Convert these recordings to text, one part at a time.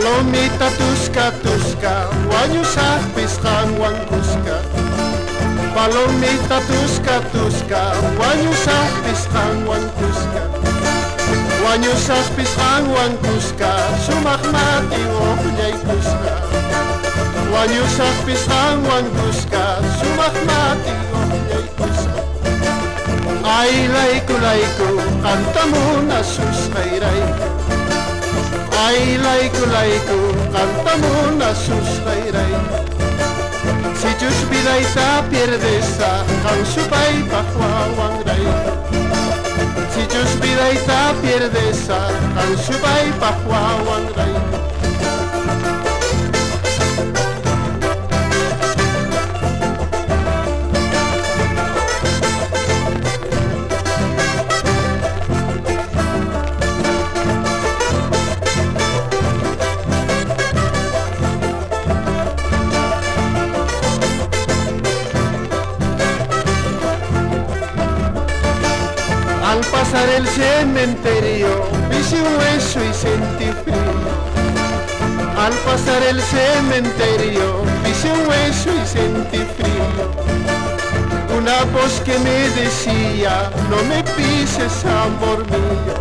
Palomita tusca tusca, guayusa pistan wan cusca. Palomita tusca tusca, guayusa pistan wan cusca. Guayusa pistan wan mati sumagmati opunyay cusca. Guayusa pistan wan mati sumagmati opunyay cusca. Ay laiku laiku, kanta mo na. Ay layko layko, kanta mo na susayray. Si biday ta pierdesa, kang supay pakwawang ray. Si biday ta pierdesa, kang supay pakwawang ray. Pasar el cementerio, vi un hueso y sentí frío. Al pasar el cementerio, vi un hueso y sentí frío. Una voz que me decía, no me pises, amor mío.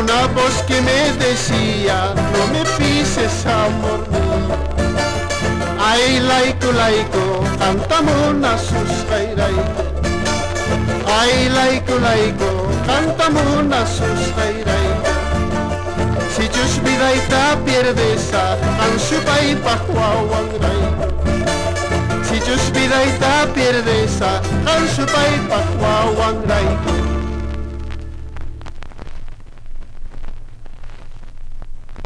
Una voz que me decía, no me pises, amor mío. Ay, laico, laico, cantamos na sus Ay, laico, laico, canta muna susairay. Si Diyos biday ta pierdesa, ang supay pakwawang ray. Si Diyos biday ta pierdesa, ang supay pakwawang